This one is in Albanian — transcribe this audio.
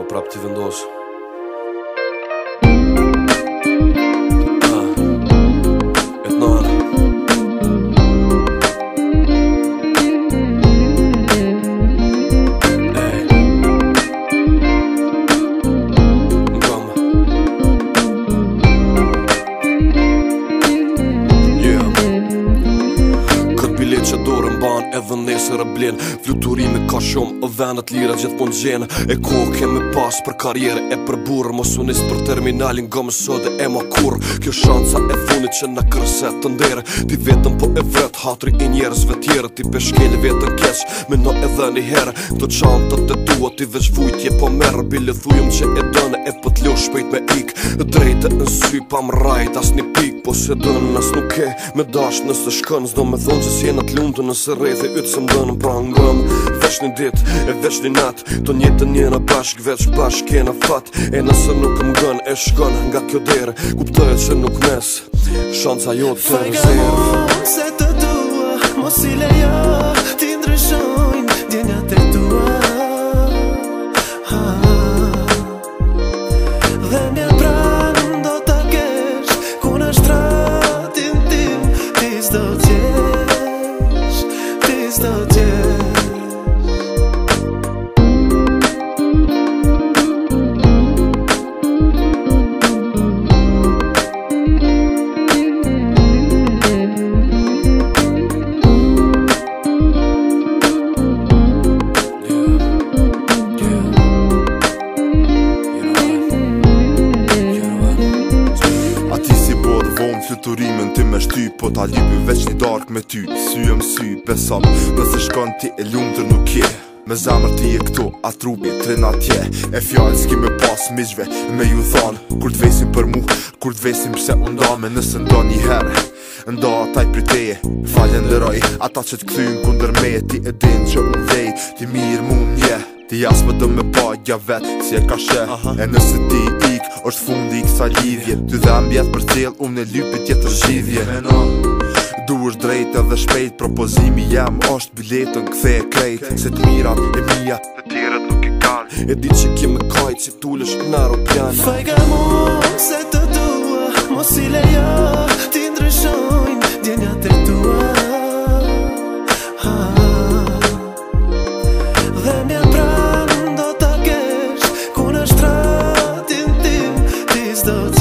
para o próprio Tivendoso. edhe nesër e blen Fluturime ka shumë o venet lira gjithë pon gjenë E kohë kemi pas për karjere e për burë Mos unis për terminalin ga më e ma kur Kjo shansa e funit që na kërset të ndere Ti vetëm po e vret hatri i njerësve tjere Ti peshkeli vetën keq me no edhe një herë Të qanë të të tua ti veç vujtje po merë Bile thujum që e dëne e pët po shpejt me ik Drejte në sy pa më rajt as një pik Po se dënë nës nuk e me dash nësë shkën Zdo me thonë që si e në të lundë nësë rejthi ytë së mbënë pra ngëm Vesh një dit e vesh një nat Të njëtë të njëna bashk veç bashk kena fat E nëse nuk më gën e shkën nga kjo derë Kuptojë që nuk mes shanca jo të rëzirë Fajka mu se të dua mos i Ti ndryshojnë djenjat e tua durimin ti me shty Po ta lipi veç një dark me ty Sy e msy, besom Nëse shkon ti e lundër nuk je Me zamër ti e këtu, a trubi, na tje E fjallë s'ki me pas miqve, me ju thonë Kur t'vesim për mu, kur t'vesim pse undame Nëse ndo një herë, Ndo ataj për te Falen dëroj Ata që t'kthyn kunder me Ti e din që unë vejt Ti mirë mund një yeah. Ti jasë më të me pagja vetë Si e ka shë E nëse ti ik është fundi i kësa lidhje Ty dhe ambjet për cilë Unë e lypi tjetë të shidhje Du është drejtë edhe shpejt Propozimi jam është biletën Kthe e krejt Se t'mirat e mija Të tjerët nuk e kanë E di që ki me kajtë Si t'ullësht në aeroplanë Fajka mu Se të dua Mos i lejo the